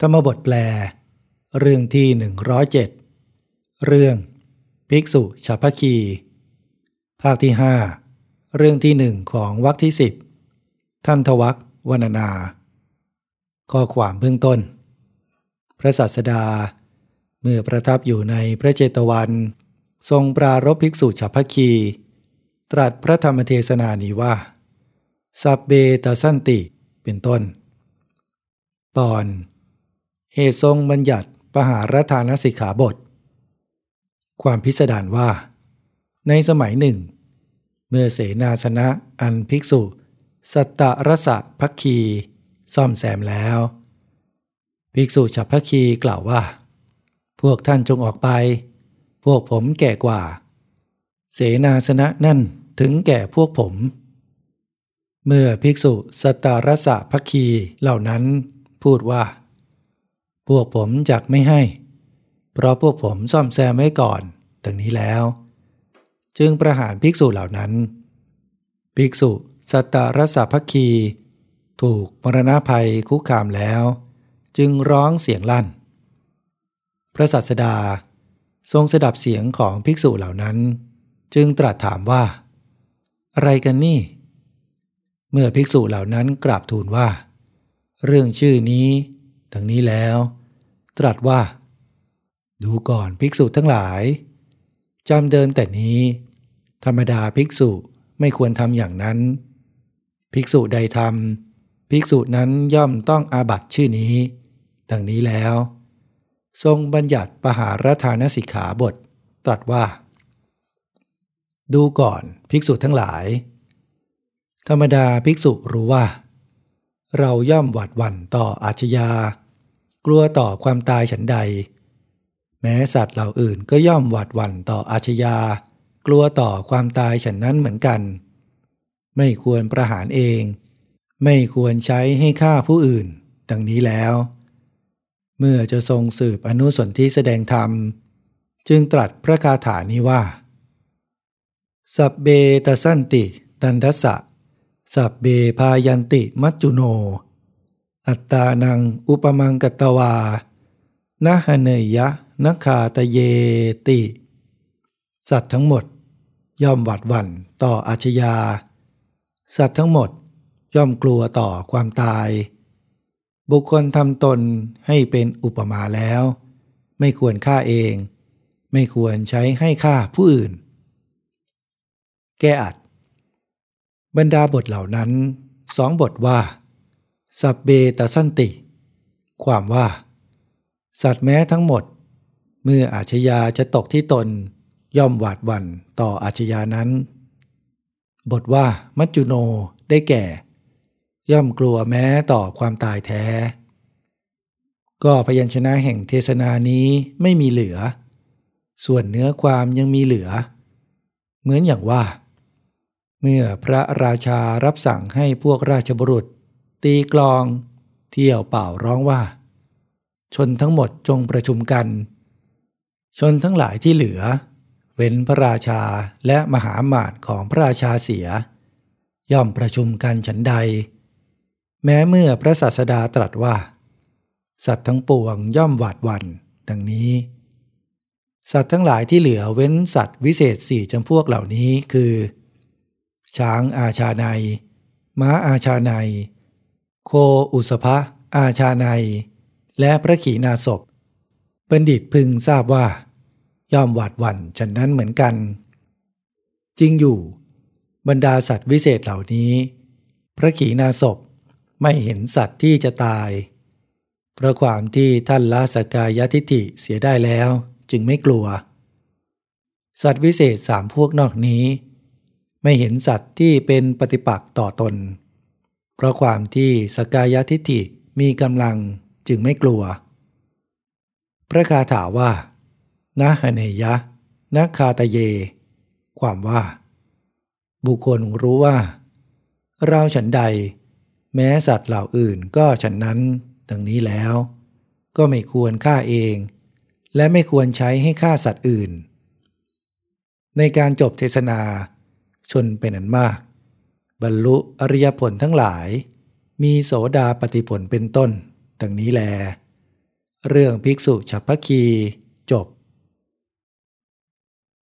ธรรมบทแปล เรื่องที่ 107 เรื่อง ภิกษุฉัพพคี ภาคที่ 5 เรื่องที่หนึ่งของวรรคที่ 10 ท่านทวักวนานา ข้อความเบื้องต้น พระสัสดา เมื่อประทับอยู่ในพระเจตวัน ทรงปรารบภิกษุฉัพพคี ตรัสพระธรรมเทศนานี้ว่า สับเบตสันติเป็นต้น ตอน เหตุทรงบัญญัติปหารทานสิกขาบท ความพิสดารว่า ในสมัยหนึ่ง เมื่อเสนาสนะอันภิกษุ สัตตรสะพักคีซ่อมแซมแล้ว ภิกษุฉับพักคีกล่าวว่า พวกท่านจงออกไป พวกผมแก่กว่า เสนาสนะนั่นถึงแก่พวกผม เมื่อภิกษุสัตตรสะพักคีเหล่านั้นพูดว่า พวกผมจักไม่ให้ เพราะพวกผมซ่อมแซมไว้ก่อนดังนี้แล้ว จึงประหารภิกษุเหล่านั้น ภิกษุสัตตรสพักคี ถูกมรณะภัยคุกคามแล้ว จึงร้องเสียงลั่น พระสัสดาทรงสดับเสียงของภิกษุเหล่านั้น จึงตรัสถามว่า อะไรกันนี่ เมื่อภิกษุเหล่านั้นกราบทูลว่า เรื่องชื่อนี้ดังนี้แล้ว ตรัสว่า ดูก่อนภิกษุทั้งหลายจำเดิมแต่นี้ ธรรมดาภิกษุไม่ควรทำอย่างนั้น ภิกษุใดทำภิกษุนั้นย่อมต้องอาบัตชื่อนี้ ดังนี้แล้ว ทรงบัญญัติปหารทานสิกขาบท ตรัสว่า ดูก่อนภิกษุทั้งหลาย ธรรมดาภิกษุรู้ว่า เราย่อมหวัดหวั่นต่ออาชญา กลัวต่อความตายฉันใด แม้สัตว์เหล่าอื่นก็ย่อมหวาดหวั่นต่ออาชญากลัวต่อความตายฉันนั้นเหมือนกัน ไม่ควรประหารเอง ไม่ควรใช้ให้ฆ่าผู้อื่น ดังนี้แล้ว เมื่อจะทรงสืบอนุสนธิแสดงธรรม จึงตรัสพระคาถานี้ว่า สับเบตสันติ ตันทัสสะสับเบพายันติมัจจุโน อัตตานังอุปมังกตวานะหเนยะนักขาตะเยติ สัตว์ทั้งหมด ย่อมหวาดหวั่นต่ออาชญา สัตว์ทั้งหมดย่อมกลัวต่อความตาย บุคคลทำตนให้เป็นอุปมาแล้ว ไม่ควรฆ่าเอง ไม่ควรใช้ให้ฆ่าผู้อื่น แก้อัด บรรดาบทเหล่านั้นสองบทว่า สับเบตสันติ ความว่า สัตว์แม้ทั้งหมด เมื่ออาชญาจะตกที่ตนย่อมหวาดหวั่นต่ออาชญานั้น บทว่า มัจจุโนได้แก่ ย่อมกลัวแม้ต่อความตายแท้ ก็พยัญชนะแห่งเทศนานี้ไม่มีเหลือ ส่วนเนื้อความยังมีเหลือ เหมือนอย่างว่า เมื่อพระราชารับสั่งให้พวกราชบุรุษ ตีกลอง เที่ยวเป่าร้องว่า ชนทั้งหมดจงประชุมกัน ชนทั้งหลายที่เหลือ เว้นพระราชาและมหาหมาตของพระราชาเสีย ย่อมประชุมกันฉันใด แม้เมื่อพระศาสดาตรัสว่า สัตว์ทั้งปวงย่อมหวาดวันดังนี้ สัตว์ทั้งหลายที่เหลือเว้นสัตว์วิเศษสี่จำพวกเหล่านี้คือ ช้างอาชาในม้าอาชาใน โคอุสภะอาชาในและพระขีณาศพบัณฑิตพึงทราบว่า ย่อมหวาดหวั่นฉันนั้นเหมือนกัน จริงอยู่ บรรดาสัตว์วิเศษเหล่านี้ พระขีณาศพไม่เห็นสัตว์ที่จะตายเพราะความที่ท่านละสกายทิฏฐิเสียได้แล้วจึงไม่กลัว สัตว์วิเศษสามพวกนอกนี้ ไม่เห็นสัตว์ที่เป็นปฏิปักษ์ต่อตน เพราะความที่สกายทิฏฐิมีกำลังจึงไม่กลัว พระคาถาว่านะหเนยะนะคาตเย ความว่า บุคคลรู้ว่า เราฉันใด แม้สัตว์เหล่าอื่นก็ฉันนั้นดังนี้แล้ว ก็ไม่ควรฆ่าเอง และไม่ควรใช้ให้ฆ่าสัตว์อื่น ในการจบเทศนา ชนเป็นอันมาก บรรลุอริยผลทั้งหลาย มีโสดาปฏิผลเป็นต้นดังนี้แล เรื่องภิกษุฉัพพคีจบ